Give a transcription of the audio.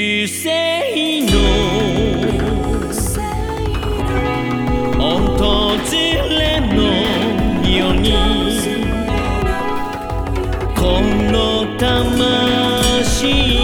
不正のれのようにこの魂